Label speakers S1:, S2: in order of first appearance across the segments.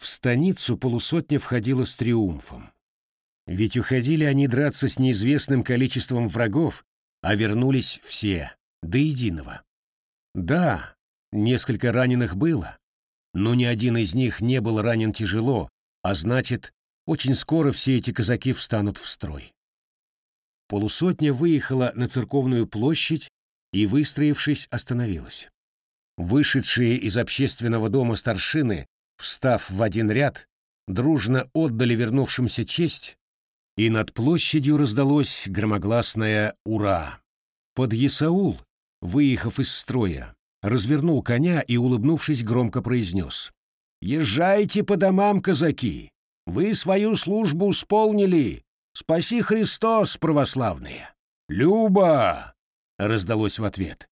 S1: В станицу полусотня входила с триумфом. Ведь уходили они драться с неизвестным количеством врагов, а вернулись все, до единого. Да, несколько раненых было, но ни один из них не был ранен тяжело, а значит, очень скоро все эти казаки встанут в строй. Полусотня выехала на церковную площадь и, выстроившись, остановилась. Вышедшие из общественного дома старшины, встав в один ряд, дружно отдали вернувшимся честь, и над площадью раздалось громогласное «Ура!». Под Есаул, выехав из строя, развернул коня и, улыбнувшись, громко произнес «Езжайте по домам, казаки! Вы свою службу исполнили! Спаси Христос, православные!» «Люба!» — раздалось в ответ.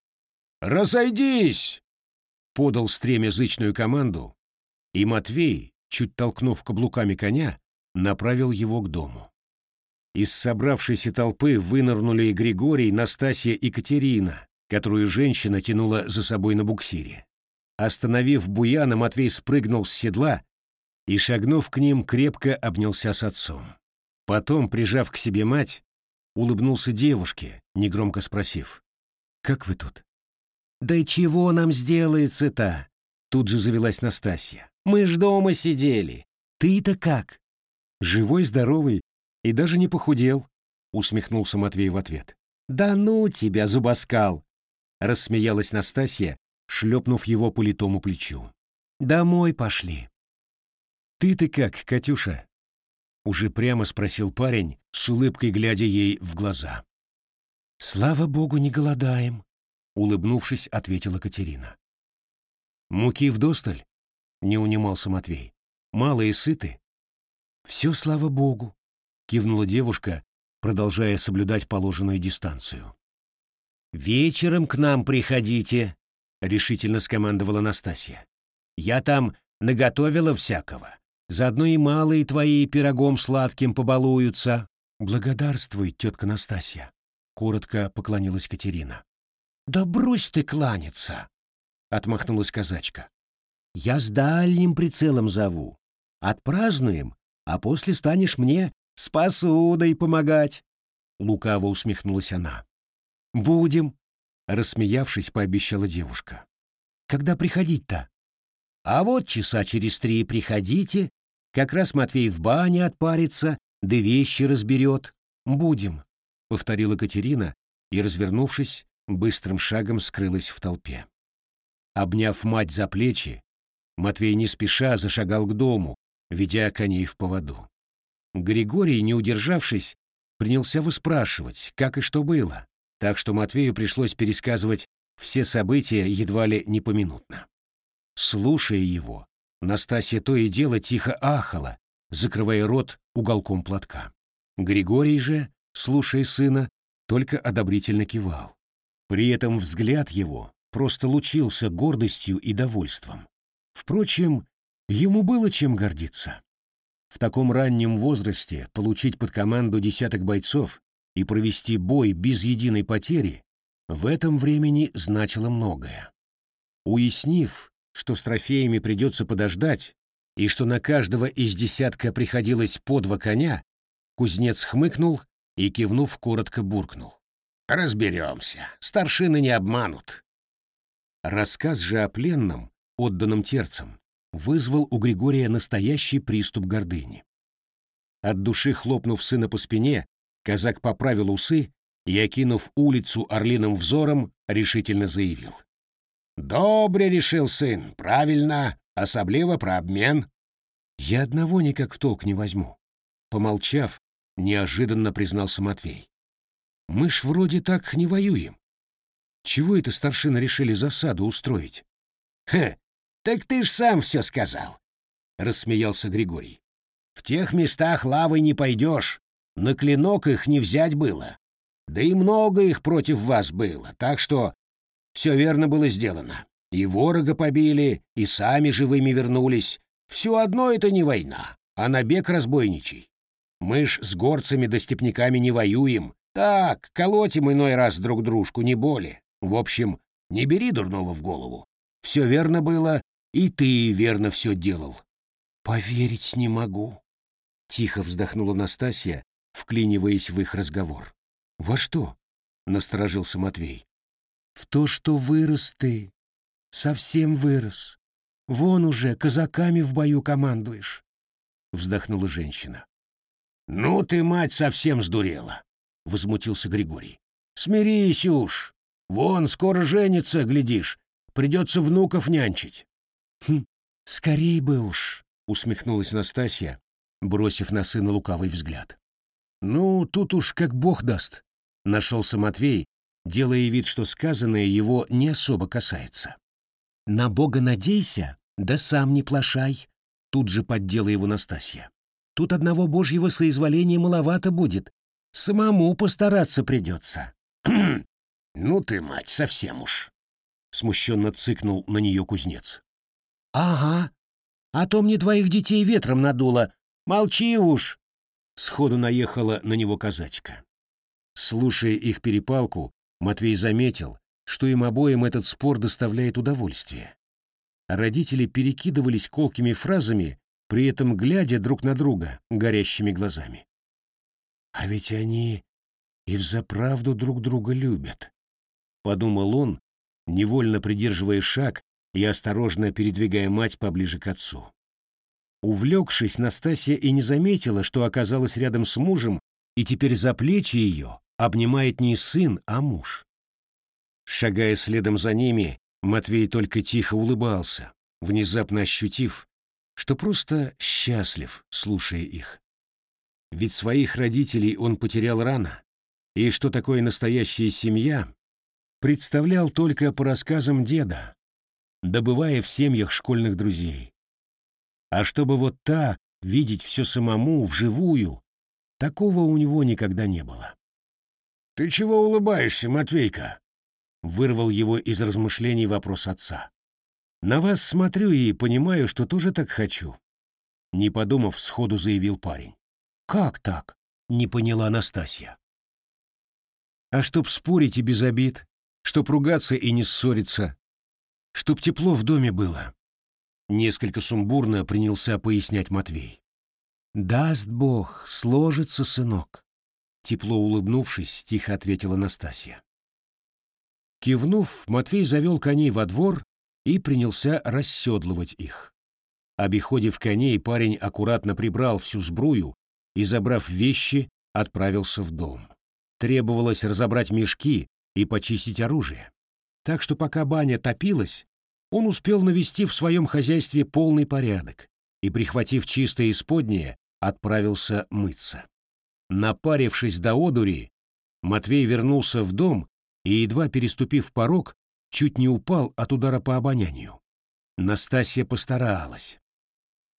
S1: «Разойдись!» — подал стремя зычную команду, и Матвей, чуть толкнув каблуками коня, направил его к дому. Из собравшейся толпы вынырнули Григорий, Настасья и Катерина, которую женщина тянула за собой на буксире. Остановив Буяна, Матвей спрыгнул с седла и, шагнув к ним, крепко обнялся с отцом. Потом, прижав к себе мать, улыбнулся девушке, негромко спросив, «Как вы тут?» «Да и чего нам сделается-то?» Тут же завелась Настасья. «Мы ж дома сидели. Ты-то как?» «Живой, здоровый и даже не похудел», — усмехнулся Матвей в ответ. «Да ну тебя, зубоскал!» — рассмеялась Настасья, шлепнув его по литому плечу. «Домой пошли». «Ты-ты как, Катюша?» — уже прямо спросил парень, с улыбкой глядя ей в глаза. «Слава богу, не голодаем», — улыбнувшись, ответила Катерина. «Муки вдосталь?» — не унимался Матвей. «Мало и сыты?» «Все, слава богу», — кивнула девушка, продолжая соблюдать положенную дистанцию. «Вечером к нам приходите», — решительно скомандовала Настасья. «Я там наготовила всякого. Заодно и малые твои пирогом сладким побалуются». «Благодарствуй, тетка Настасья», — коротко поклонилась Катерина. «Да брось ты кланяться!» — отмахнулась казачка. «Я с дальним прицелом зову. Отпразднуем, а после станешь мне с посудой помогать!» Лукаво усмехнулась она. «Будем», — рассмеявшись, пообещала девушка. «Когда приходить-то?» «А вот часа через три приходите, как раз Матвей в бане отпарится, да вещи разберет. Будем», — повторила Катерина и, развернувшись, быстрым шагом скрылась в толпе. Обняв мать за плечи, Матвей не спеша зашагал к дому, ведя коней в поводу. Григорий, не удержавшись, принялся выспрашивать, как и что было, так что Матвею пришлось пересказывать все события едва ли не поминутно. Слушая его, Настасья то и дело тихо ахала, закрывая рот уголком платка. Григорий же, слушая сына, только одобрительно кивал. При этом взгляд его просто лучился гордостью и довольством. Впрочем, ему было чем гордиться. В таком раннем возрасте получить под команду десяток бойцов и провести бой без единой потери в этом времени значило многое. Уяснив, что с трофеями придется подождать, и что на каждого из десятка приходилось по два коня, кузнец хмыкнул и, кивнув, коротко буркнул. «Разберемся. Старшины не обманут». Рассказ же о пленном, отданном терцам, вызвал у Григория настоящий приступ гордыни. От души хлопнув сына по спине, казак поправил усы и, окинув улицу орлиным взором, решительно заявил. «Добре решил сын, правильно, особливо про обмен». «Я одного никак в толк не возьму», — помолчав, неожиданно признался Матвей. «Мы ж вроде так не воюем. Чего это старшины решили засаду устроить?» «Хе, так ты ж сам все сказал», — рассмеялся Григорий. «В тех местах лавой не пойдешь, на клинок их не взять было. Да и много их против вас было, так что все верно было сделано. И ворога побили, и сами живыми вернулись. Все одно это не война, а набег разбойничий. Мы ж с горцами да степняками не воюем. Так, колотим иной раз друг дружку, не боли. В общем, не бери дурного в голову. Все верно было, и ты верно все делал. Поверить не могу. Тихо вздохнула Настасья, вклиниваясь в их разговор. Во что? Насторожился Матвей. В то, что вырос ты. Совсем вырос. Вон уже казаками в бою командуешь. Вздохнула женщина. Ну ты, мать, совсем сдурела, возмутился Григорий. Смирись уж. Вон, скоро женится, глядишь. Придется внуков нянчить. Хм, скорей бы уж, усмехнулась Настасья, бросив на сына лукавый взгляд. Ну, тут уж как бог даст, нашелся Матвей, делая вид, что сказанное его не особо касается. На бога надейся, да сам не плашай, тут же поддела его Настасья. Тут одного божьего соизволения маловато будет. Самому постараться придется. «Ну ты, мать, совсем уж!» — смущенно цыкнул на нее кузнец. «Ага, а то мне твоих детей ветром надуло. Молчи уж!» Сходу наехала на него казачка. Слушая их перепалку, Матвей заметил, что им обоим этот спор доставляет удовольствие. Родители перекидывались колкими фразами, при этом глядя друг на друга горящими глазами. «А ведь они и взаправду друг друга любят», — подумал он, невольно придерживая шаг и осторожно передвигая мать поближе к отцу. Увлекшись, Настасья и не заметила, что оказалась рядом с мужем, и теперь за плечи ее обнимает не сын, а муж. Шагая следом за ними, Матвей только тихо улыбался, внезапно ощутив, что просто счастлив, слушая их. Ведь своих родителей он потерял рано, и что такое настоящая семья, представлял только по рассказам деда, добывая в семьях школьных друзей. А чтобы вот так видеть все самому, вживую, такого у него никогда не было. «Ты чего улыбаешься, Матвейка?» — вырвал его из размышлений вопрос отца. «На вас смотрю и понимаю, что тоже так хочу», — не подумав, сходу заявил парень. «Как так?» — не поняла Анастасия. «А чтоб спорить и без обид, чтоб ругаться и не ссориться, чтоб тепло в доме было. Несколько сумбурно принялся пояснять Матвей. «Даст Бог, сложится, сынок», — тепло улыбнувшись, тихо ответила Настасья. Кивнув, Матвей завел коней во двор и принялся расседлывать их. Обиходив коней, парень аккуратно прибрал всю сбрую и, забрав вещи, отправился в дом. Требовалось разобрать мешки и почистить оружие. Так что пока баня топилась, он успел навести в своем хозяйстве полный порядок и, прихватив чистое исподнее, отправился мыться. Напарившись до одури, Матвей вернулся в дом и, едва переступив порог, чуть не упал от удара по обонянию. Настасья постаралась.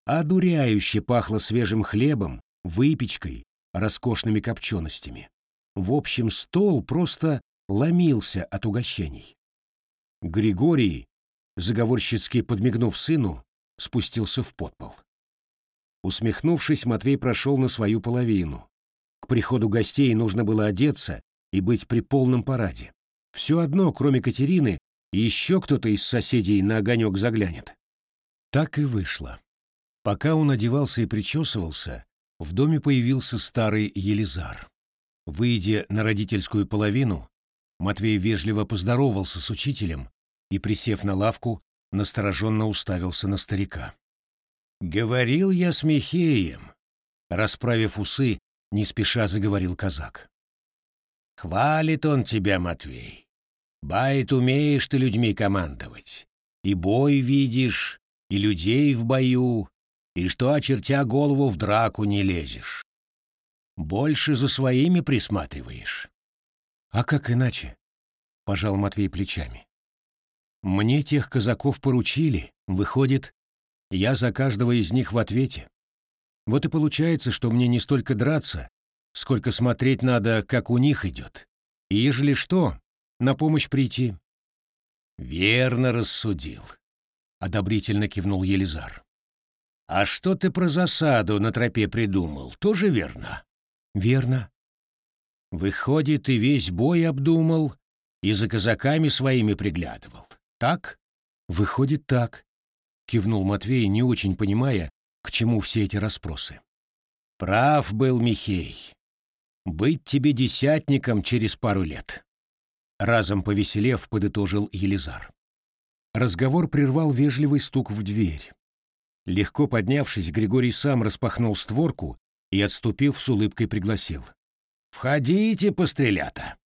S1: Одуряюще пахло свежим хлебом, выпечкой, роскошными копченостями. В общем, стол просто ломился от угощений. Григорий, заговорщицки подмигнув сыну, спустился в подпол. Усмехнувшись, Матвей прошел на свою половину. К приходу гостей нужно было одеться и быть при полном параде. Все одно, кроме Катерины, еще кто-то из соседей на огонек заглянет. Так и вышло. Пока он одевался и причесывался, в доме появился старый Елизар. Выйдя на родительскую половину, Матвей вежливо поздоровался с учителем и, присев на лавку, настороженно уставился на старика. «Говорил я с Михеем», — расправив усы, не спеша заговорил казак. «Хвалит он тебя, Матвей. Байт умеешь ты людьми командовать. И бой видишь, и людей в бою, и что, очертя голову, в драку не лезешь. Больше за своими присматриваешь». «А как иначе?» — пожал Матвей плечами. Мне тех казаков поручили, выходит, я за каждого из них в ответе. Вот и получается, что мне не столько драться, сколько смотреть надо, как у них идет. И ежели что, на помощь прийти. Верно рассудил, — одобрительно кивнул Елизар. А что ты про засаду на тропе придумал, тоже верно? Верно. Выходит, и весь бой обдумал, и за казаками своими приглядывал. Так? Выходит так, кивнул Матвей, не очень понимая, к чему все эти расспросы. Прав был Михей. Быть тебе десятником через пару лет. Разом повеселев, подытожил Елизар. Разговор прервал вежливый стук в дверь. Легко поднявшись, Григорий сам распахнул створку и, отступив, с улыбкой пригласил. «Входите, пострелята!»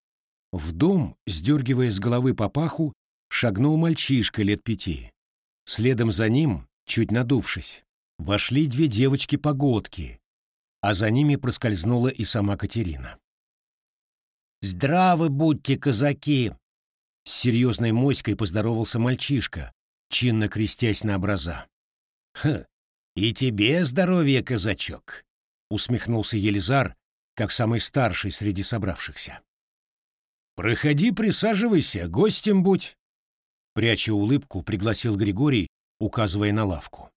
S1: В дом, сдергивая с головы папаху, шагнул мальчишка лет пяти. Следом за ним, чуть надувшись, вошли две девочки-погодки, а за ними проскользнула и сама Катерина. «Здравы будьте, казаки!» С серьезной моськой поздоровался мальчишка, чинно крестясь на образа. «Ха, и тебе здоровье, казачок!» — усмехнулся Елизар, как самый старший среди собравшихся. «Проходи, присаживайся, гостем будь!» Пряча улыбку, пригласил Григорий, указывая на лавку.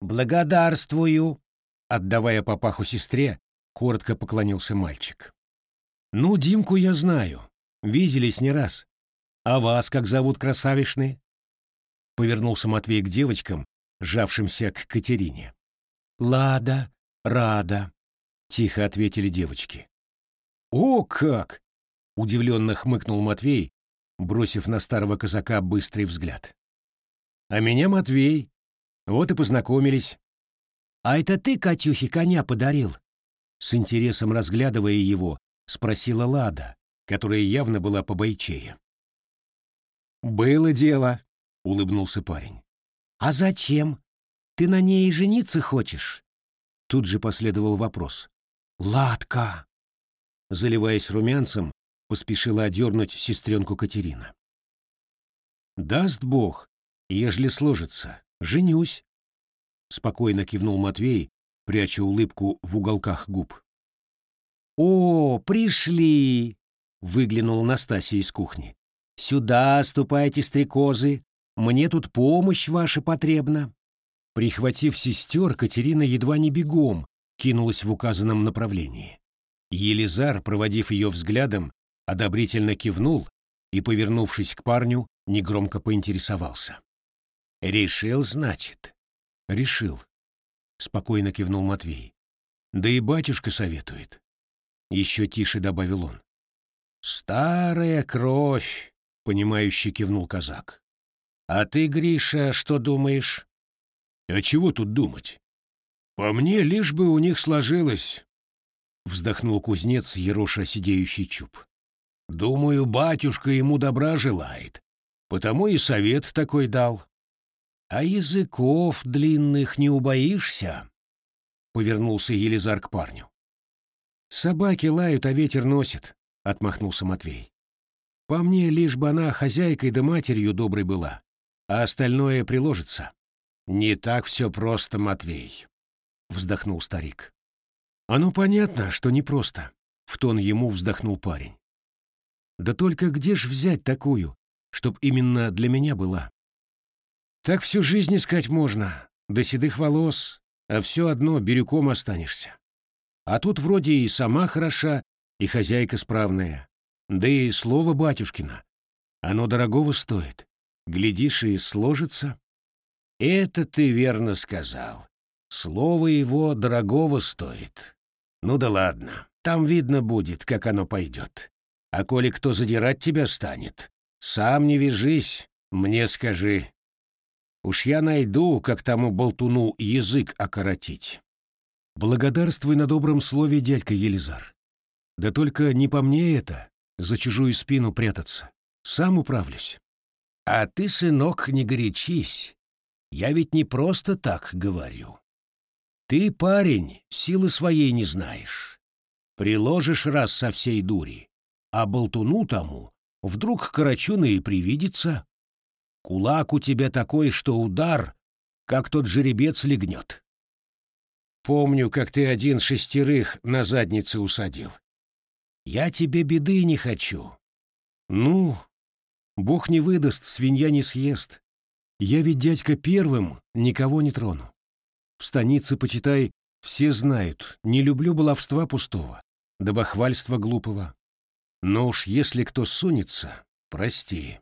S1: «Благодарствую!» Отдавая папаху сестре, коротко поклонился мальчик. «Ну, Димку я знаю. Виделись не раз. А вас как зовут, красавишны?» Повернулся Матвей к девочкам, сжавшимся к Катерине. «Лада, Рада», — тихо ответили девочки. «О, как!» — удивленно хмыкнул Матвей, бросив на старого казака быстрый взгляд. «А меня Матвей. Вот и познакомились». «А это ты Катюхе коня подарил?» С интересом разглядывая его, спросила Лада, которая явно была побойчее. «Было дело», — улыбнулся парень. «А зачем? Ты на ней жениться хочешь?» Тут же последовал вопрос. «Ладка!» Заливаясь румянцем, поспешила одернуть сестренку Катерина. «Даст Бог, ежели сложится, женюсь», — спокойно кивнул Матвей, пряча улыбку в уголках губ. «О, пришли!» — выглянула Настасья из кухни. «Сюда ступайте, стрекозы, мне тут помощь ваша потребна». Прихватив сестер, Катерина едва не бегом кинулась в указанном направлении. Елизар, проводив ее взглядом, одобрительно кивнул и, повернувшись к парню, негромко поинтересовался. «Решил, значит?» «Решил», — спокойно кивнул Матвей. «Да и батюшка советует». Еще тише добавил он. «Старая кровь», — понимающе кивнул казак. «А ты, Гриша, что думаешь?» «А чего тут думать? По мне, лишь бы у них сложилось», — вздохнул кузнец, ероша сидеющий чуб. Думаю, батюшка ему добра желает, потому и совет такой дал. А языков длинных не убоишься? Повернулся Елизар к парню. Собаки лают, а ветер носит, отмахнулся Матвей. По мне, лишь бы она хозяйкой да матерью доброй была, а остальное приложится. Не так все просто, Матвей, вздохнул старик. Ну понятно, что непросто, в тон ему вздохнул парень. Да только где ж взять такую, чтоб именно для меня была? Так всю жизнь искать можно, до седых волос, а все одно бирюком останешься. А тут вроде и сама хороша, и хозяйка справная. Да и слово батюшкина. Оно дорогого стоит. Глядишь, и сложится. Это ты верно сказал. Слово его дорогого стоит. Ну да ладно, там видно будет, как оно пойдет. А коли кто задирать тебя станет, сам не вяжись, мне скажи. Уж я найду, как тому болтуну язык окоротить. Благодарствуй на добром слове, дядька Елизар. Да только не по мне это, за чужую спину прятаться. Сам управлюсь. А ты, сынок, не горячись. Я ведь не просто так говорю. Ты, парень, силы своей не знаешь. Приложишь раз со всей дури, а болтуну тому вдруг Карачуна и привидится. Кулак у тебя такой, что удар, как тот жеребец легнет. Помню, как ты один шестерых на заднице усадил. Я тебе беды не хочу. Ну, бог не выдаст, свинья не съест. Я ведь дядька первым никого не трону. В станице, почитай, все знают, не люблю баловства пустого, да бахвальства глупого. Но уж если кто сунется, прости.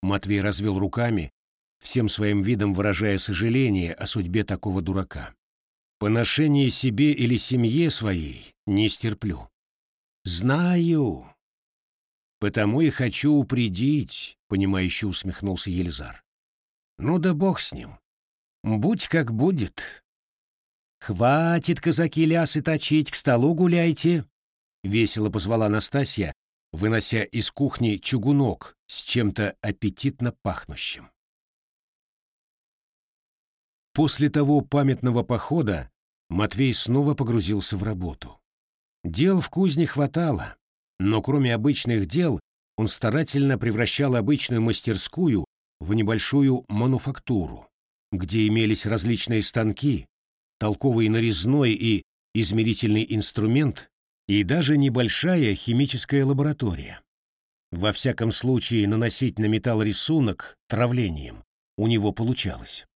S1: Матвей развел руками, всем своим видом выражая сожаление о судьбе такого дурака. Поношение себе или семье своей не стерплю. Знаю. Потому и хочу упредить, понимающе усмехнулся Елизар. Ну да бог с ним. Будь как будет. Хватит, казаки, лясы точить, к столу гуляйте, весело позвала Настасья, вынося из кухни чугунок с чем-то аппетитно пахнущим. После того памятного похода Матвей снова погрузился в работу. Дел в кузне хватало, но кроме обычных дел он старательно превращал обычную мастерскую в небольшую мануфактуру, где имелись различные станки, толковый нарезной и измерительный инструмент и даже небольшая химическая лаборатория. Во всяком случае, наносить на металл рисунок травлением у него получалось.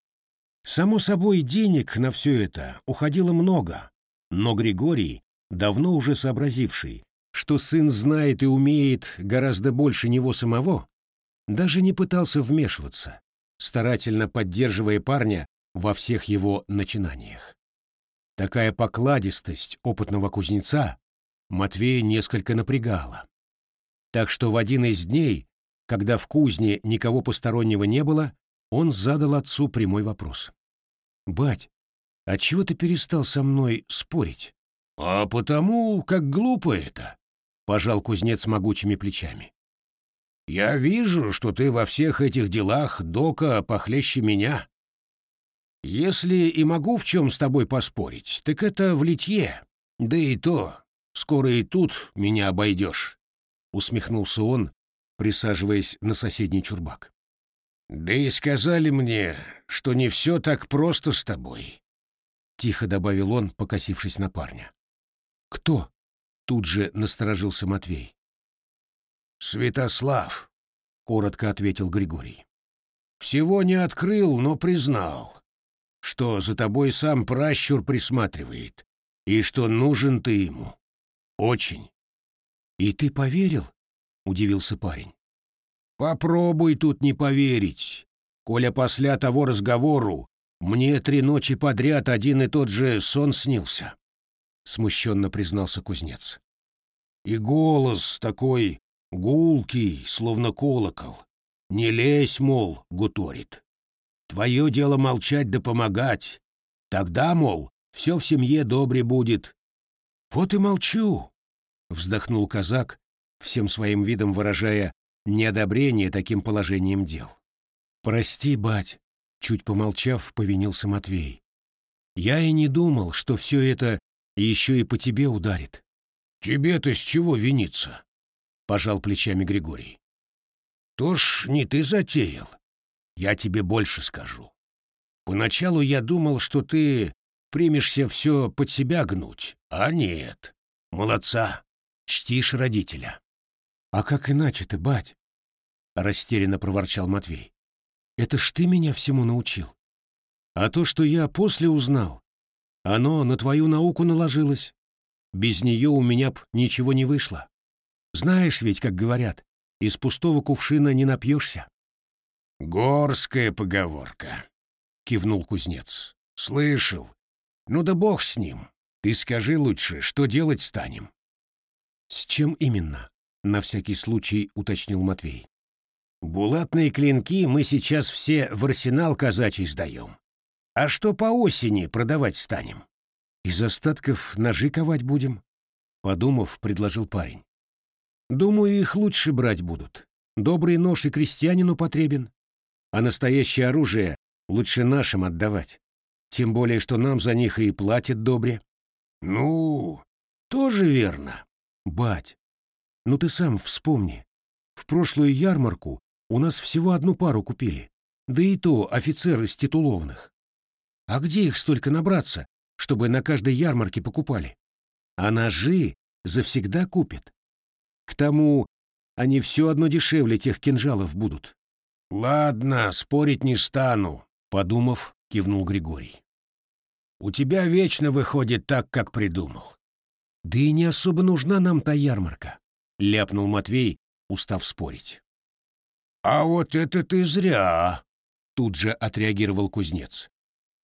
S1: Само собой, денег на все это уходило много, но Григорий, давно уже сообразивший, что сын знает и умеет гораздо больше него самого, даже не пытался вмешиваться, старательно поддерживая парня во всех его начинаниях. Такая покладистость опытного кузнеца Матвея несколько напрягала. Так что в один из дней, когда в кузне никого постороннего не было, он задал отцу прямой вопрос. «Бать, а чего ты перестал со мной спорить?» «А потому, как глупо это», — пожал кузнец могучими плечами. «Я вижу, что ты во всех этих делах дока похлеще меня. Если и могу в чем с тобой поспорить, так это в литье. Да и то, скоро и тут меня обойдешь», — усмехнулся он, присаживаясь на соседний чурбак. «Да и сказали мне, что не все так просто с тобой», — тихо добавил он, покосившись на парня. «Кто?» — тут же насторожился Матвей. «Святослав», — коротко ответил Григорий. «Всего не открыл, но признал, что за тобой сам пращур присматривает, и что нужен ты ему. Очень». «И ты поверил?» — удивился парень. Попробуй тут не поверить. Коля после того разговору мне три ночи подряд один и тот же сон снился, — смущенно признался кузнец. И голос такой гулкий, словно колокол. Не лезь, мол, гуторит. Твое дело молчать да помогать. Тогда, мол, все в семье добре будет. Вот и молчу, — вздохнул казак, всем своим видом выражая неодобрение таким положением дел. «Прости, бать», — чуть помолчав, повинился Матвей. «Я и не думал, что все это еще и по тебе ударит». «Тебе-то с чего виниться?» — пожал плечами Григорий. «То ж не ты затеял. Я тебе больше скажу. Поначалу я думал, что ты примешься все под себя гнуть, а нет. Молодца, чтишь родителя. «А как иначе ты, бать?» — растерянно проворчал Матвей. «Это ж ты меня всему научил. А то, что я после узнал, оно на твою науку наложилось. Без нее у меня б ничего не вышло. Знаешь ведь, как говорят, из пустого кувшина не напьешься». «Горская поговорка», — кивнул кузнец. «Слышал. Ну да бог с ним. Ты скажи лучше, что делать станем?» «С чем именно?» на всякий случай уточнил Матвей. Булатные клинки мы сейчас все в арсенал казачий сдаем. А что по осени продавать станем? Из остатков ножи ковать будем? Подумав, предложил парень. Думаю, их лучше брать будут. Добрый нож и крестьянину потребен. А настоящее оружие лучше нашим отдавать. Тем более, что нам за них и платят добре. Ну, тоже верно. Бать, ну ты сам вспомни. В прошлую ярмарку у нас всего одну пару купили. Да и то офицеры с титулованных. А где их столько набраться, чтобы на каждой ярмарке покупали? А ножи завсегда купят. К тому они все одно дешевле тех кинжалов будут. Ладно, спорить не стану, подумав, кивнул Григорий. У тебя вечно выходит так, как придумал. Да и не особо нужна нам та ярмарка. — ляпнул Матвей, устав спорить. «А вот это ты зря!» Тут же отреагировал кузнец.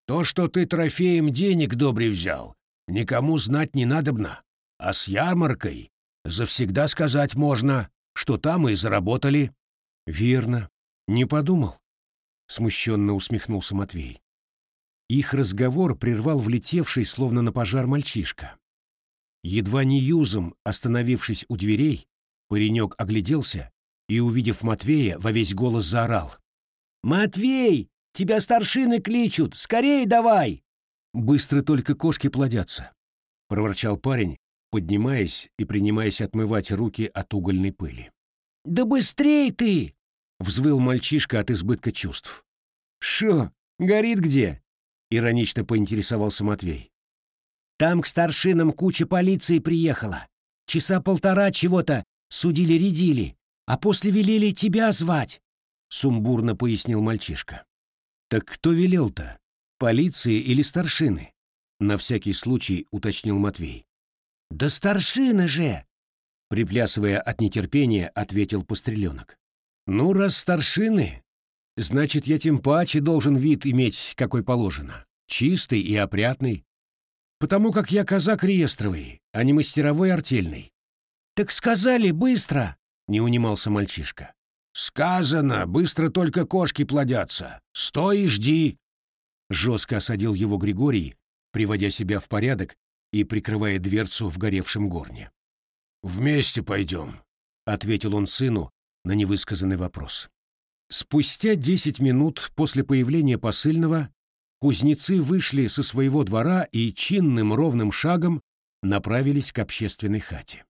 S1: То, что ты трофеем денег добре взял, никому знать не надобно. А с ярмаркой завсегда сказать можно, что там и заработали. Верно. Не подумал. Смущенно усмехнулся Матвей. Их разговор прервал влетевший, словно на пожар, мальчишка. Едва не юзом, остановившись у дверей, паренек огляделся и, увидев Матвея, во весь голос заорал. «Матвей, тебя старшины кличут! Скорей давай!» «Быстро только кошки плодятся», — проворчал парень, поднимаясь и принимаясь отмывать руки от угольной пыли. «Да быстрей ты!» — взвыл мальчишка от избытка чувств. «Шо, горит где?» — иронично поинтересовался Матвей. «Там к старшинам куча полиции приехала. Часа полтора чего-то судили-редили, а после велели тебя звать», — сумбурно пояснил мальчишка. «Так кто велел-то? Полиции или старшины?» — на всякий случай уточнил Матвей. «Да старшины же!» Приплясывая от нетерпения, ответил постреленок. «Ну, раз старшины, значит, я тем паче должен вид иметь, какой положено. Чистый и опрятный. Потому как я казак реестровый, а не мастеровой артельный». «Так сказали, быстро!» — не унимался мальчишка. «Сказано, быстро только кошки плодятся. Стой и жди!» Жестко осадил его Григорий, приводя себя в порядок и прикрывая дверцу в горевшем горне. «Вместе пойдем», — ответил он сыну на невысказанный вопрос. Спустя десять минут после появления посыльного кузнецы вышли со своего двора и чинным ровным шагом направились к общественной хате.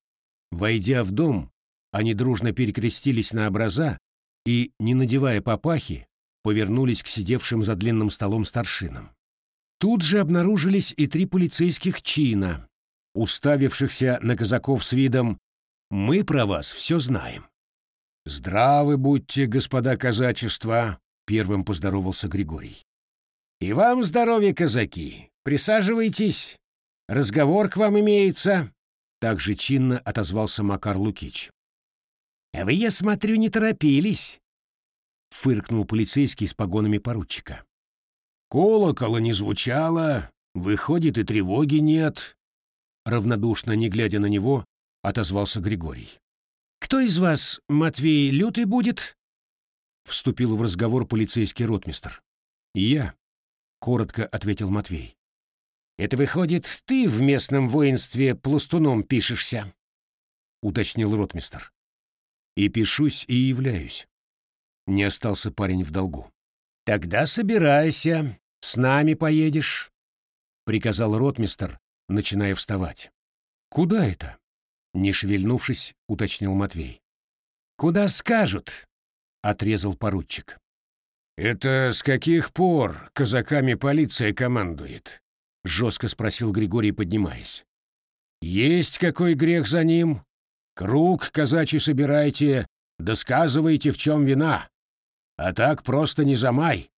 S1: Войдя в дом, они дружно перекрестились на образа и, не надевая папахи, повернулись к сидевшим за длинным столом старшинам. Тут же обнаружились и три полицейских чина, уставившихся на казаков с видом «Мы про вас все знаем». «Здравы будьте, господа казачества!» — первым поздоровался Григорий. «И вам здоровья, казаки! Присаживайтесь! Разговор к вам имеется!» Также чинно отозвался Макар Лукич. «А вы, я смотрю, не торопились!» — фыркнул полицейский с погонами поручика. Колокола не звучало, выходит, и тревоги нет. Равнодушно, не глядя на него, отозвался Григорий. «Кто из вас, Матвей, лютый будет?» Вступил в разговор полицейский ротмистр. «Я», — коротко ответил Матвей. «Это выходит, ты в местном воинстве пластуном пишешься?» — уточнил ротмистр. «И пишусь, и являюсь». Не остался парень в долгу. «Тогда собирайся. «С нами поедешь», — приказал ротмистер, начиная вставать. «Куда это?» — не шевельнувшись, уточнил Матвей. «Куда скажут?» — отрезал поручик. «Это с каких пор казаками полиция командует?» — жестко спросил Григорий, поднимаясь. «Есть какой грех за ним? Круг казачий собирайте, досказывайте, в чем вина. А так просто не замай.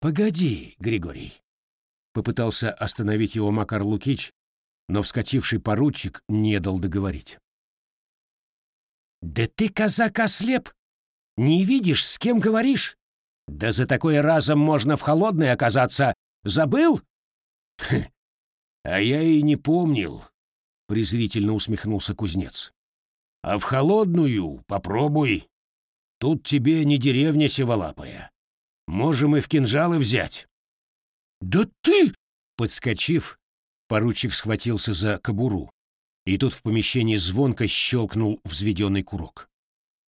S1: «Погоди, Григорий!» Попытался остановить его Макар Лукич, но вскочивший поручик не дал договорить. «Да ты, казак, ослеп! Не видишь, с кем говоришь? Да за такое разом можно в холодной оказаться. Забыл?» «А я и не помнил», — презрительно усмехнулся кузнец. «А в холодную попробуй. Тут тебе не деревня севолапая, Можем и в кинжалы взять. Да ты! Подскочив, поручик схватился за кобуру, и тут в помещении звонко щелкнул взведенный курок.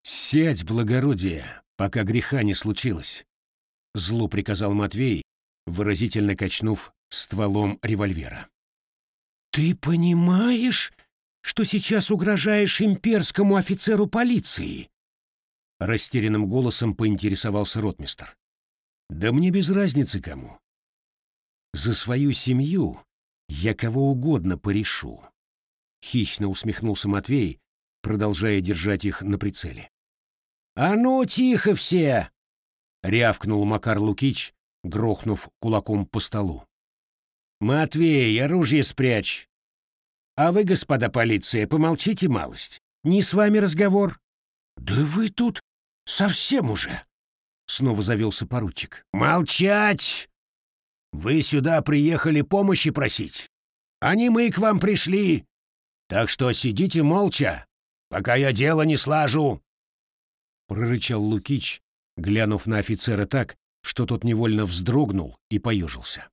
S1: «Сядь, благородие, пока греха не случилось», — зло приказал Матвей, выразительно качнув стволом револьвера. «Ты понимаешь, что сейчас угрожаешь имперскому офицеру полиции?» Растерянным голосом поинтересовался ротмистр. Да мне без разницы кому. За свою семью я кого угодно порешу. Хищно усмехнулся Матвей, продолжая держать их на прицеле. «А ну, тихо все!» — рявкнул Макар Лукич, грохнув кулаком по столу. «Матвей, оружие спрячь! А вы, господа полиция, помолчите малость. Не с вами разговор». «Да вы тут совсем уже!» Снова завелся поручик.
S2: «Молчать! Вы сюда приехали помощи просить, а не мы к вам пришли. Так что сидите молча, пока я дело не слажу!»
S1: Прорычал Лукич, глянув на офицера так, что тот невольно вздрогнул и поежился.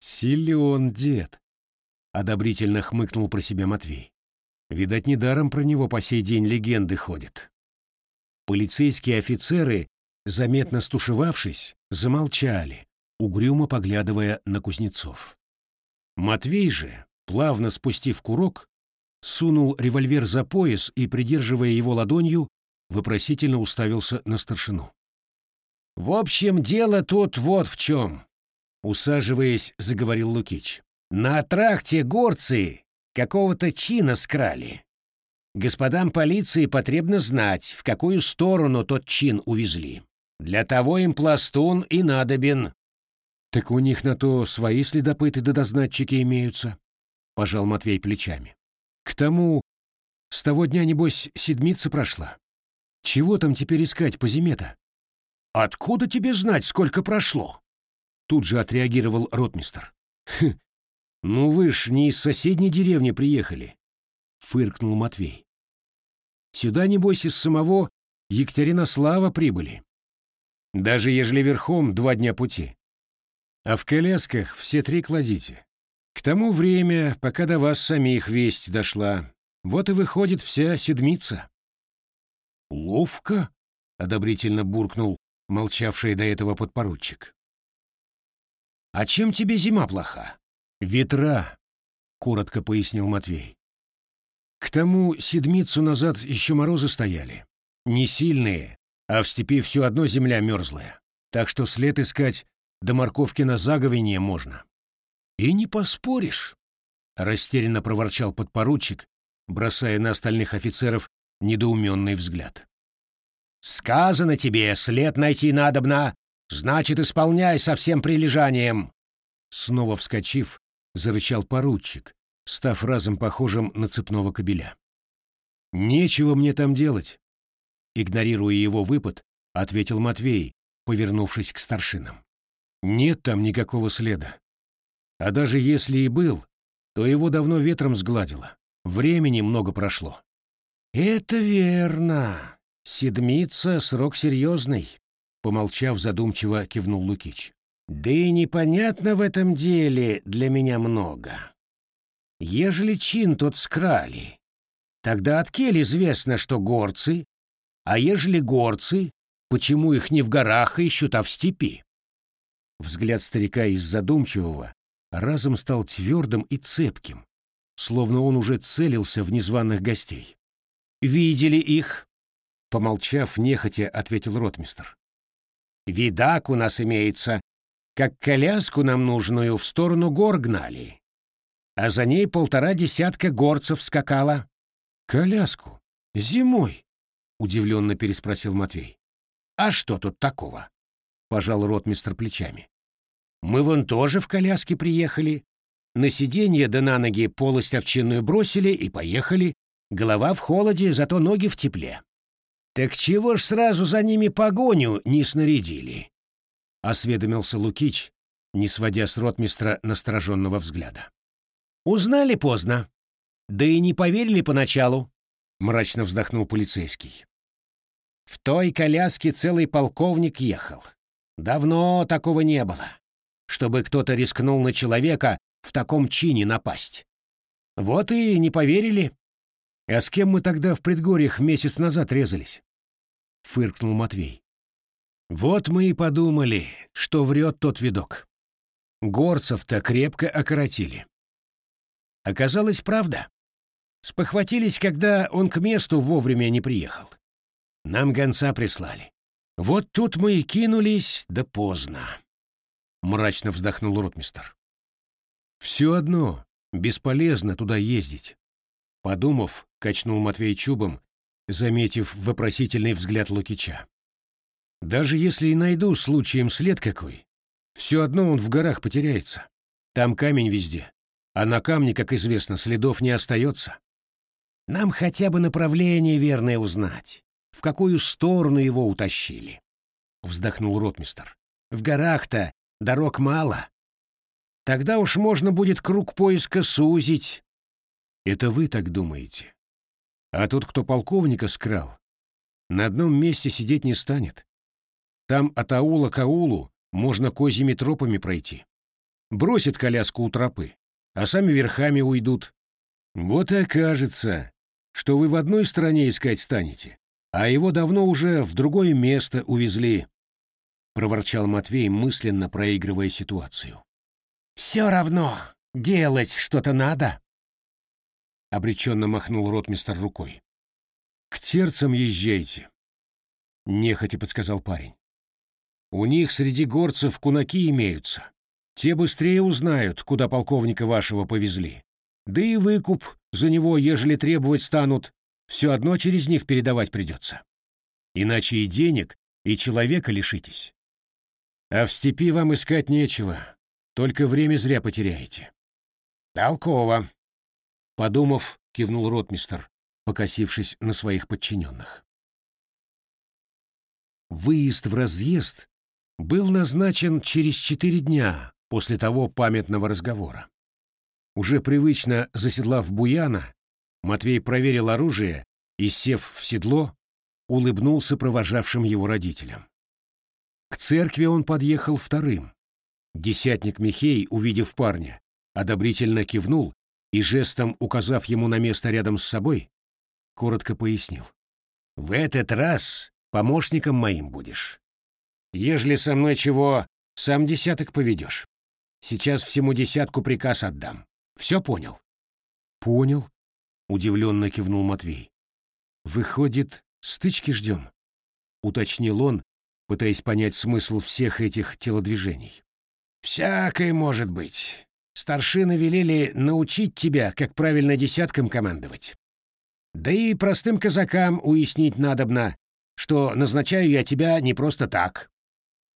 S1: «Силен дед!» — одобрительно хмыкнул про себя Матвей. «Видать, недаром про него по сей день легенды ходят». Полицейские офицеры, заметно стушевавшись, замолчали, угрюмо поглядывая на Кузнецов. Матвей же, плавно спустив курок, сунул револьвер за пояс и, придерживая его ладонью, вопросительно уставился на старшину.
S2: «В общем, дело тут вот в чем», — усаживаясь, заговорил Лукич. «На тракте горцы какого-то чина скрали. Господам полиции потребно знать, в какую сторону тот чин увезли. Для того им пластун и надобен».
S1: «Так у них на то свои следопыты да дознатчики имеются», — пожал Матвей плечами. «К тому, с того дня, небось, седмица прошла. Чего там теперь искать по зиме-то?»
S2: «Откуда тебе знать, сколько прошло?»
S1: Тут же отреагировал ротмистр. «Хм, ну вы ж не из соседней деревни приехали», — фыркнул Матвей. «Сюда, небось, из самого Екатеринослава прибыли. Даже ежели верхом два дня пути. А в колясках все три кладите. К тому время, пока до вас самих весть дошла, вот и выходит вся седмица».
S2: «Ловко», — одобрительно буркнул молчавший до этого подпоручик. «А чем тебе зима плоха?»
S1: «Ветра», — коротко пояснил Матвей. «К тому седмицу назад еще морозы стояли. Не сильные, а в степи все одно земля мерзлая. Так что след искать до морковки на заговение можно».
S2: «И не поспоришь», — растерянно проворчал подпоручик, бросая на остальных офицеров недоуменный взгляд. Сказано тебе, след найти надобно, значит, исполняй со всем прилежанием.
S1: Снова вскочив, зарычал поручик, став разом похожим на цепного кобеля. Нечего мне там делать. Игнорируя его выпад, ответил Матвей, повернувшись к старшинам. Нет там никакого следа. А даже если и был, то его давно ветром сгладило. Времени много прошло.
S2: Это верно, «Седмица — срок серьезный», — помолчав задумчиво кивнул Лукич. «Да и непонятно в этом деле для меня много. Ежели чин тот скрали, тогда от кель известно, что горцы, а ежели горцы, почему их не в горах ищут, а в степи?»
S1: Взгляд старика из задумчивого разом стал твердым и цепким, словно он уже целился в незваных гостей.
S2: «Видели их?»
S1: Помолчав, нехотя ответил ротмистр.
S2: «Видак у нас имеется, как коляску нам нужную в сторону гор гнали, а за ней полтора десятка горцев скакало».
S1: «Коляску? Зимой?» — удивленно переспросил Матвей.
S2: «А что тут такого?» — пожал ротмистр плечами. «Мы вон тоже в коляске приехали. На сиденье да на ноги полость овчинную бросили и поехали. Голова в холоде, зато ноги в тепле. «Так чего ж сразу за ними погоню не снарядили?» — осведомился Лукич, не сводя с ротмистра настороженного взгляда. «Узнали поздно. Да и не поверили поначалу», — мрачно вздохнул полицейский. «В той коляске целый полковник ехал. Давно такого не было, чтобы кто-то рискнул на человека в таком чине напасть. Вот и не поверили».
S1: «А с кем мы тогда в предгорьях месяц назад резались?» — фыркнул Матвей. «Вот мы и подумали, что врет тот видок. Горцев-то крепко окоротили. Оказалось, правда. Спохватились, когда он к месту вовремя не приехал. Нам гонца прислали. Вот тут мы и кинулись, да поздно. Мрачно вздохнул ротмистер. Все одно, бесполезно туда ездить. Подумав, качнул Матвей чубом заметив вопросительный взгляд Лукича. «Даже если и найду случаем след какой, все одно он в горах потеряется. Там камень везде, а на камне, как известно, следов не остается. Нам хотя бы направление верное узнать, в какую сторону его утащили». — вздохнул ротмистер. «В горах-то дорог мало. Тогда уж можно будет круг поиска сузить». «Это вы так думаете. А тот, кто полковника скрал, на одном месте сидеть не станет. Там от аула к аулу можно козьими тропами пройти. Бросит коляску у тропы, а сами верхами уйдут. Вот и окажется, что вы в одной стране искать станете, а его давно уже в другое место увезли, — проворчал Матвей, мысленно проигрывая ситуацию. «Все равно, делать что-то надо», — обреченно махнул ротмистер рукой. «К терцам езжайте», — нехотя подсказал парень. «У них среди горцев кунаки имеются. Те быстрее узнают, куда полковника вашего повезли. Да и выкуп за него, ежели требовать станут, все одно через них передавать придется. Иначе и денег, и человека лишитесь. А в степи вам искать нечего, только время зря потеряете. Толково. Подумав, кивнул ротмистер, покосившись на своих подчиненных. Выезд в разъезд был назначен через четыре дня после того памятного разговора. Уже привычно заседлав Буяна, Матвей проверил оружие и, сев в седло, улыбнулся провожавшим его родителям. К церкви он подъехал вторым. Десятник Михей, увидев парня, одобрительно кивнул и, жестом указав ему на место рядом с собой, коротко пояснил. «В этот раз помощником моим будешь. Ежели со мной чего, сам десяток поведешь. Сейчас всему десятку приказ отдам. Все понял?» «Понял», — удивленно кивнул Матвей. «Выходит, стычки ждем?» — уточнил он, пытаясь понять смысл всех этих телодвижений. «Всякое может быть. Старшины велели научить тебя, как правильно десяткам командовать. Да и простым казакам уяснить надобно, что назначаю я тебя не просто так».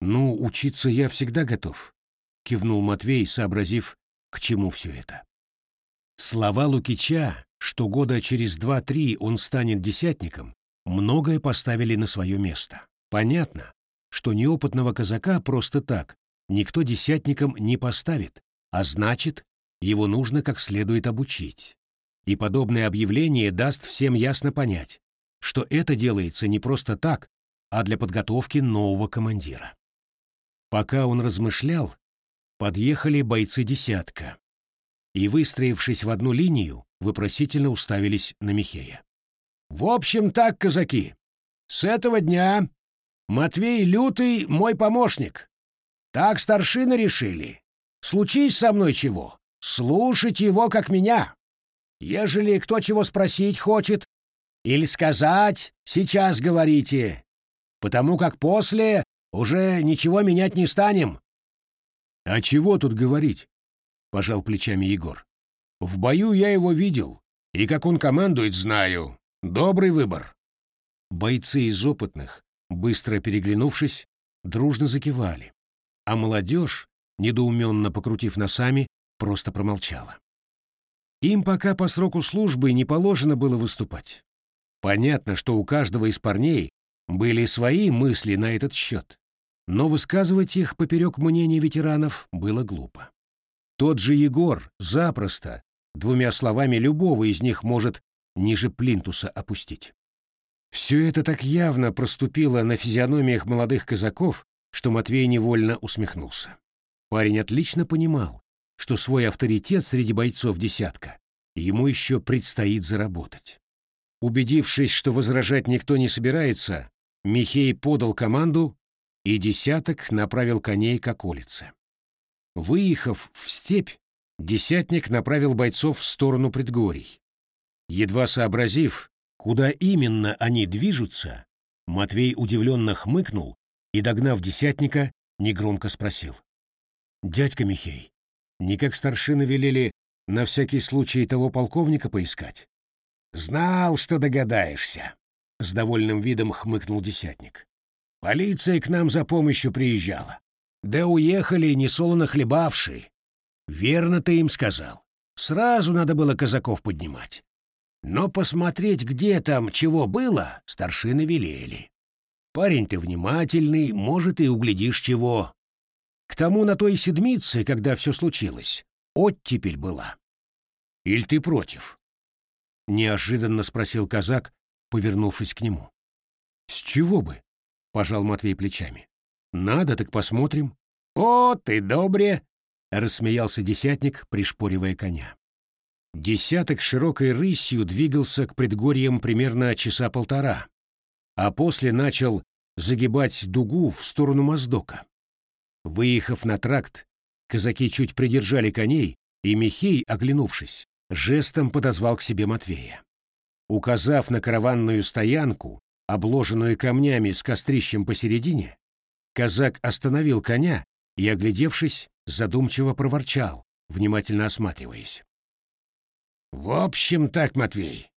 S1: «Ну, учиться я всегда готов», — кивнул Матвей, сообразив, к чему все это. Слова Лукича, что года через два-три он станет десятником, многое поставили на свое место. Понятно, что неопытного казака просто так никто десятником не поставит, а значит, его нужно как следует обучить. И подобное объявление даст всем ясно понять, что это делается не просто так, а для подготовки нового командира. Пока он размышлял, подъехали бойцы десятка и, выстроившись в одну линию, вопросительно уставились на Михея. «В общем так, казаки, с этого дня Матвей Лютый мой помощник. Так старшины решили. Случись со мной чего, слушать его как меня. Ежели кто чего спросить хочет или сказать, сейчас говорите, потому как после уже ничего менять не станем. «А чего тут говорить?» — пожал плечами Егор. «В бою я его видел, и как он командует, знаю. Добрый выбор». Бойцы из опытных, быстро переглянувшись, дружно закивали, а молодежь, недоуменно покрутив носами, просто промолчала. Им пока по сроку службы не положено было выступать. Понятно, что у каждого из парней были свои мысли на этот счет но высказывать их поперек мнения ветеранов было глупо. Тот же Егор запросто, двумя словами любого из них может ниже плинтуса опустить. Все это так явно проступило на физиономиях молодых казаков, что Матвей невольно усмехнулся. Парень отлично понимал, что свой авторитет среди бойцов десятка ему еще предстоит заработать. Убедившись, что возражать никто не собирается, Михей подал команду и десяток направил коней к околице. Выехав в степь, десятник направил бойцов в сторону предгорий. Едва сообразив, куда именно они движутся, Матвей удивленно хмыкнул и, догнав десятника, негромко спросил. «Дядька Михей, не как старшины велели на всякий случай того полковника поискать?» «Знал, что догадаешься», — с довольным видом хмыкнул десятник. Полиция к нам за помощью приезжала. Да уехали несолоно хлебавшие. Верно ты им сказал. Сразу надо было казаков поднимать. Но посмотреть, где там чего было, старшины велели. Парень ты внимательный, может, и углядишь чего. К тому на той седмице, когда все случилось, оттепель была. Или ты против? Неожиданно спросил казак, повернувшись к нему. С чего бы? Пожал Матвей плечами. Надо, так посмотрим. О, ты добре! Рассмеялся десятник, пришпоривая коня. Десяток широкой рысью двигался к предгорьям примерно часа полтора, а после начал загибать дугу в сторону Моздока. Выехав на тракт, казаки чуть придержали коней, и Михей, оглянувшись, жестом подозвал к себе Матвея. Указав на караванную стоянку, обложенную камнями с кострищем посередине, казак остановил коня и, оглядевшись, задумчиво проворчал, внимательно осматриваясь. «В общем так, Матвей,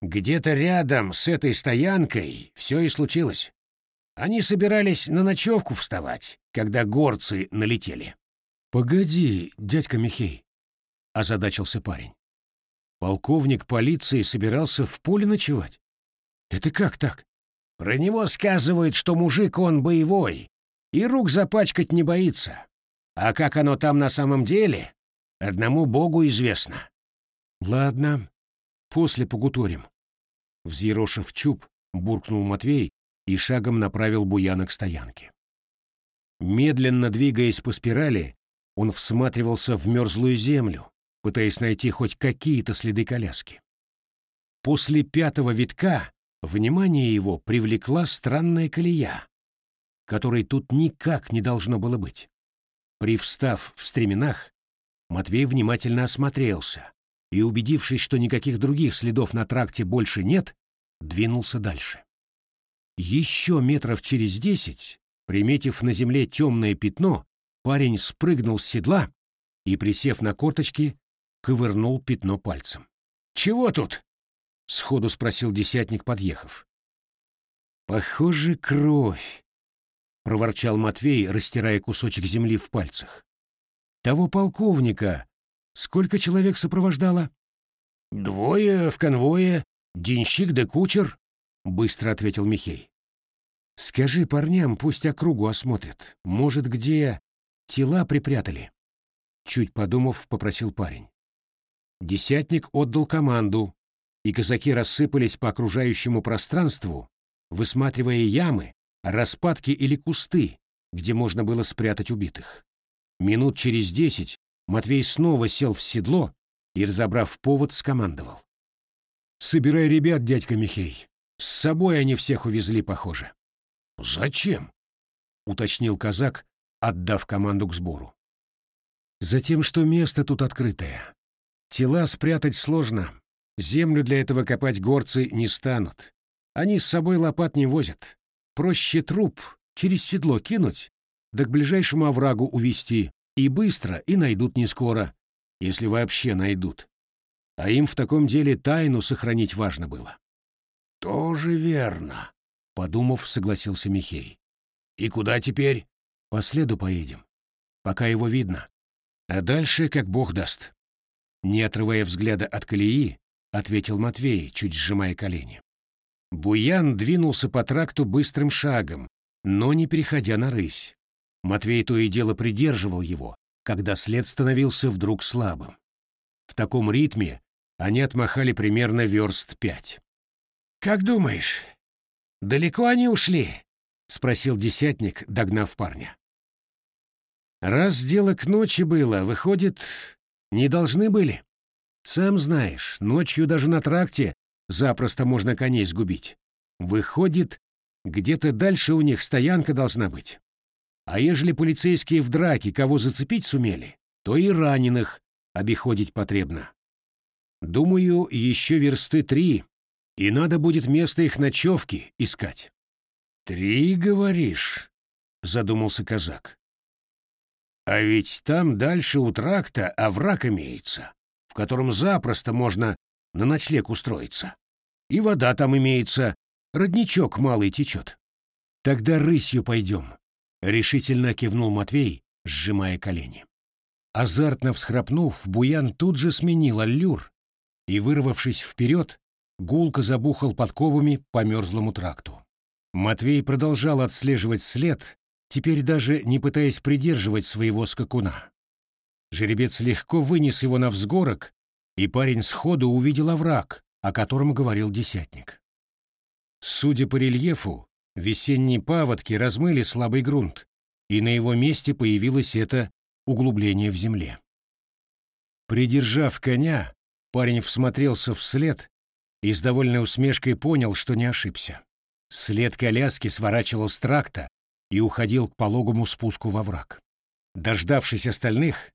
S1: где-то рядом с этой стоянкой все и случилось. Они собирались на ночевку вставать, когда горцы налетели».
S2: «Погоди, дядька Михей», — озадачился парень. «Полковник полиции собирался в поле ночевать? Это как так?»
S1: «Про него сказывают, что мужик он боевой, и рук запачкать не боится. А как оно там на самом деле, одному богу известно».
S2: «Ладно, после погуторим». Взъерошив чуб, буркнул Матвей и шагом направил Буяна к стоянке. Медленно двигаясь по спирали, он всматривался в мерзлую землю, пытаясь найти хоть какие-то следы коляски. После пятого витка внимание его привлекла странная колея, которой тут никак не должно было быть. Привстав в стременах, Матвей внимательно осмотрелся, и, убедившись, что никаких других следов на тракте больше нет, двинулся дальше. Еще метров через десять, приметив на земле темное пятно, парень спрыгнул с седла и, присев на корточки, ковырнул пятно пальцем. «Чего тут?» — сходу спросил десятник, подъехав. «Похоже, кровь», — проворчал Матвей, растирая кусочек земли в пальцах. «Того полковника, Сколько человек сопровождало?
S1: Двое в конвое, денщик да кучер, быстро ответил Михей.
S2: Скажи парням, пусть округу осмотрят. Может, где тела припрятали? Чуть подумав, попросил парень. Десятник отдал команду, и казаки рассыпались по окружающему пространству, высматривая ямы, распадки или кусты, где можно было спрятать убитых. Минут через десять Матвей снова сел в седло и, разобрав повод, скомандовал. «Собирай ребят, дядька Михей. С собой они всех увезли, похоже».
S1: «Зачем?» — уточнил казак, отдав команду к сбору.
S2: «Затем, что место тут открытое. Тела спрятать сложно. Землю для этого копать горцы не станут. Они с собой лопат не возят. Проще труп через седло кинуть, да к ближайшему оврагу увести, и быстро, и найдут не скоро, если вообще найдут. А им в таком деле тайну сохранить важно было.
S1: «Тоже верно», — подумав, согласился Михей. «И куда теперь?»
S2: «По следу поедем, пока его видно. А дальше как бог даст». Не отрывая взгляда от колеи, ответил Матвей, чуть сжимая колени. Буян двинулся по тракту быстрым шагом, но не переходя на рысь. Матвей то и дело придерживал его, когда след становился вдруг слабым. В таком ритме они отмахали примерно верст пять.
S1: «Как думаешь, далеко они ушли?» — спросил десятник, догнав парня.
S2: «Раз дело к ночи было, выходит, не должны были. Сам знаешь, ночью даже на тракте запросто можно коней сгубить. Выходит, где-то дальше у них стоянка должна быть. А ежели полицейские в драке кого зацепить сумели, то и раненых обиходить потребно. Думаю, еще версты три, и надо будет место их ночевки искать.
S1: «Три, говоришь?» — задумался казак. «А ведь там дальше у тракта овраг имеется, в котором запросто можно на ночлег устроиться. И вода там имеется, родничок малый течет.
S2: Тогда рысью пойдем. — решительно кивнул Матвей, сжимая колени. Азартно всхрапнув, Буян тут же сменил аллюр и, вырвавшись вперед, гулко забухал подковами по мерзлому тракту.
S1: Матвей продолжал отслеживать след, теперь даже не пытаясь придерживать своего скакуна. Жеребец легко вынес его на взгорок, и парень сходу увидел овраг, о котором говорил десятник. Судя по рельефу, весенние паводки размыли слабый грунт, и на его месте появилось это углубление в земле. Придержав коня, парень всмотрелся вслед и с довольной усмешкой понял, что не ошибся. След коляски сворачивал с тракта и уходил к пологому спуску во враг. Дождавшись остальных,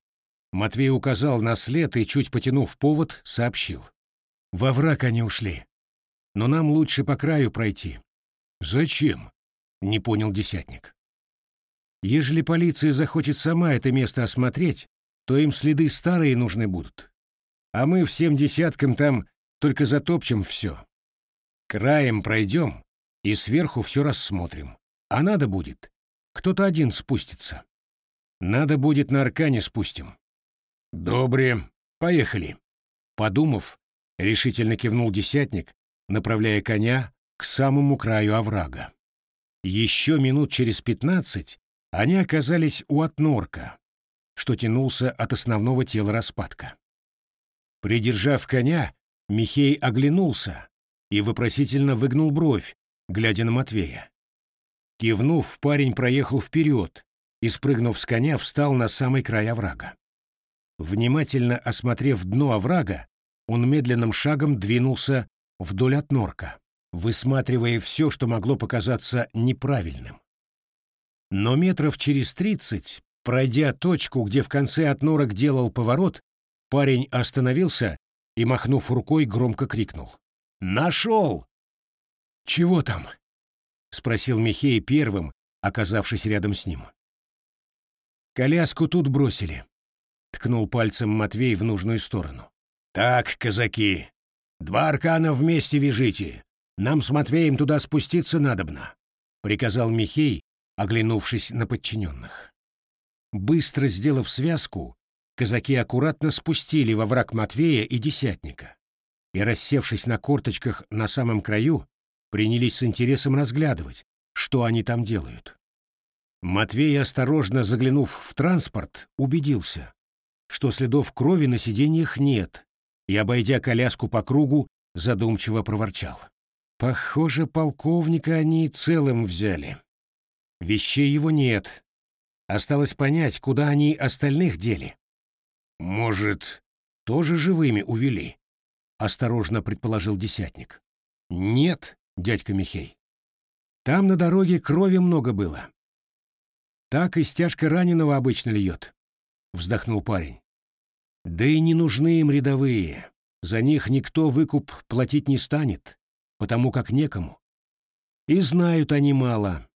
S1: Матвей указал на след и, чуть потянув повод, сообщил. «Во враг они ушли. Но нам лучше по краю пройти». «Зачем?» — не понял десятник. «Ежели полиция захочет сама это место осмотреть, то им следы старые нужны будут. А мы всем десяткам там только затопчем все. Краем пройдем и сверху все рассмотрим. А надо будет, кто-то один спустится. Надо будет на аркане спустим. «Добре, поехали». Подумав, решительно кивнул десятник, направляя коня к самому краю оврага. Еще минут через пятнадцать они оказались у отнорка, что тянулся от основного тела распадка. Придержав коня, Михей оглянулся и вопросительно выгнул бровь, глядя на Матвея. Кивнув, парень проехал вперед и, спрыгнув с коня, встал на самый край оврага. Внимательно осмотрев дно оврага, он медленным шагом двинулся вдоль от норка, высматривая все, что могло показаться неправильным. Но метров через тридцать, пройдя точку, где в конце от норок делал поворот, парень остановился и, махнув рукой, громко крикнул. «Нашел!» «Чего там?» — спросил Михей первым, оказавшись рядом с ним. «Коляску тут бросили ткнул пальцем Матвей в нужную сторону. «Так, казаки, два аркана вместе вяжите. Нам с Матвеем туда спуститься надобно», — приказал Михей, оглянувшись на подчиненных. Быстро сделав связку, казаки аккуратно спустили во враг Матвея и Десятника и, рассевшись на корточках на самом краю, принялись с интересом разглядывать, что они там делают. Матвей, осторожно заглянув в транспорт, убедился, что следов крови на сиденьях нет, и, обойдя коляску по кругу, задумчиво проворчал. Похоже, полковника они целым взяли. Вещей его нет. Осталось понять, куда они остальных дели. Может, тоже живыми увели? Осторожно предположил десятник. Нет, дядька Михей. Там на дороге крови много было. Так и стяжка раненого обычно льет вздохнул парень. Да и не нужны им рядовые. За них никто выкуп платить не станет, потому как некому. И знают они мало.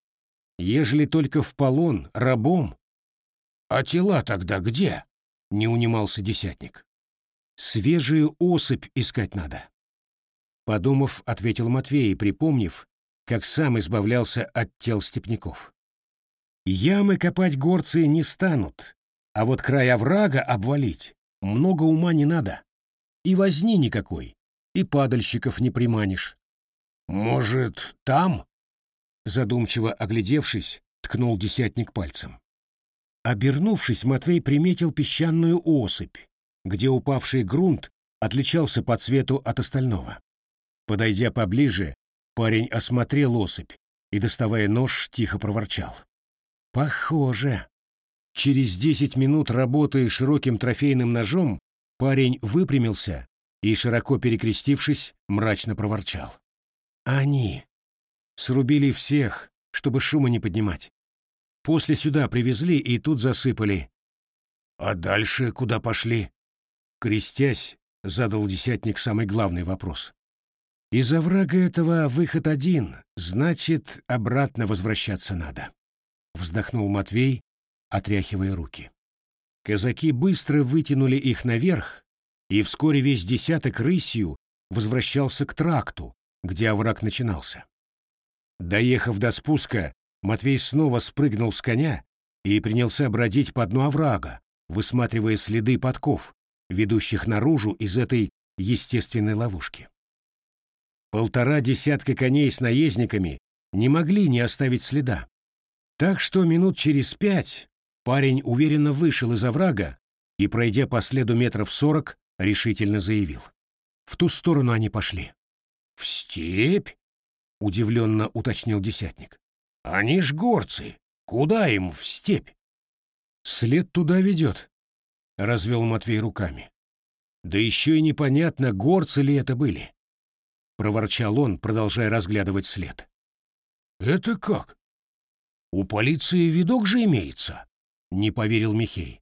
S1: Ежели только в полон, рабом. А тела тогда где? Не унимался десятник. Свежую особь искать надо. Подумав, ответил Матвей, припомнив, как сам избавлялся от тел степняков. Ямы копать горцы не станут, а вот край оврага обвалить много ума не надо. И возни никакой, и падальщиков не приманишь. Может, там? Задумчиво оглядевшись, ткнул десятник пальцем. Обернувшись, Матвей приметил песчаную осыпь, где упавший грунт отличался по цвету от остального. Подойдя поближе, парень осмотрел осыпь и, доставая нож, тихо проворчал. «Похоже. Через десять минут работы широким трофейным ножом парень выпрямился и, широко перекрестившись, мрачно проворчал. «Они! Срубили всех, чтобы шума не поднимать. После сюда привезли и тут засыпали. А дальше куда пошли?» Крестясь, задал десятник самый главный вопрос. «Из оврага этого выход один, значит, обратно возвращаться надо», — вздохнул Матвей, отряхивая руки. Казаки быстро вытянули их наверх, и вскоре весь десяток рысью возвращался к тракту, где овраг начинался. Доехав до спуска, Матвей снова спрыгнул с коня и принялся бродить по дну оврага, высматривая следы подков, ведущих наружу из этой естественной ловушки. Полтора десятка коней с наездниками не могли не оставить следа. Так что минут через пять парень уверенно вышел из оврага и, пройдя по следу метров сорок, решительно заявил. В ту сторону они пошли. «В степь?» — удивленно уточнил десятник. «Они ж горцы. Куда им в степь?» «След туда ведет», — развел Матвей руками. «Да еще и непонятно, горцы ли это были», — проворчал он, продолжая разглядывать след. «Это как? У полиции видок же имеется?» — не поверил Михей.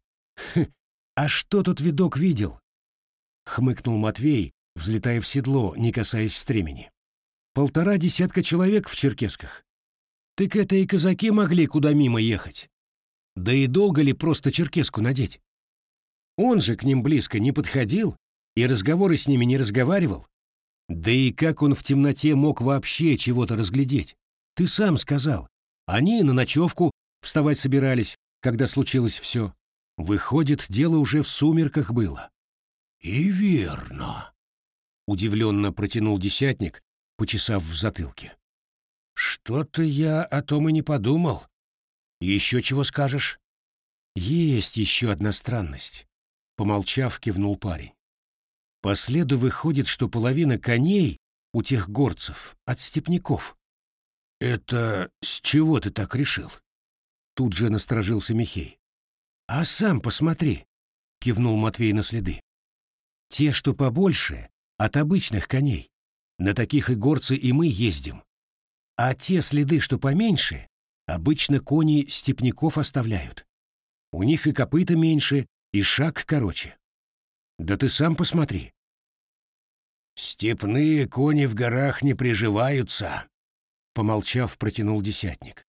S1: «Хм, а что тут видок видел?» — хмыкнул Матвей, взлетая в седло, не касаясь стремени. «Полтора десятка человек в черкесках. Так это и казаки могли куда мимо ехать. Да и долго ли просто черкеску надеть? Он же к ним близко не подходил и разговоры с ними не разговаривал. Да и как он в темноте мог вообще чего-то разглядеть? Ты сам сказал. Они на ночевку вставать собирались, когда случилось все. Выходит, дело уже в сумерках было. И верно. Удивленно протянул десятник, почесав в затылке. Что-то я о том и не подумал. Еще чего скажешь? Есть еще одна странность. Помолчав, кивнул парень. По следу выходит, что половина коней у тех горцев от степняков. Это с чего ты так решил? Тут же насторожился Михей. А сам посмотри, кивнул Матвей на следы. Те, что побольше, от обычных коней. На таких и горцы и мы ездим. А те следы, что поменьше, обычно кони степняков оставляют. У них и копыта меньше, и шаг короче. Да ты сам посмотри. Степные кони в горах не приживаются, помолчав, протянул десятник.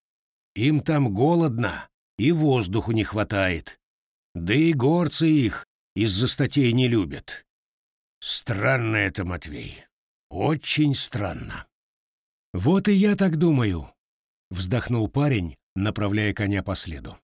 S1: Им там голодно, и воздуху не хватает. Да и горцы их из-за статей не любят. Странно это, Матвей. Очень странно. Вот и я так думаю, вздохнул парень, направляя коня по следу.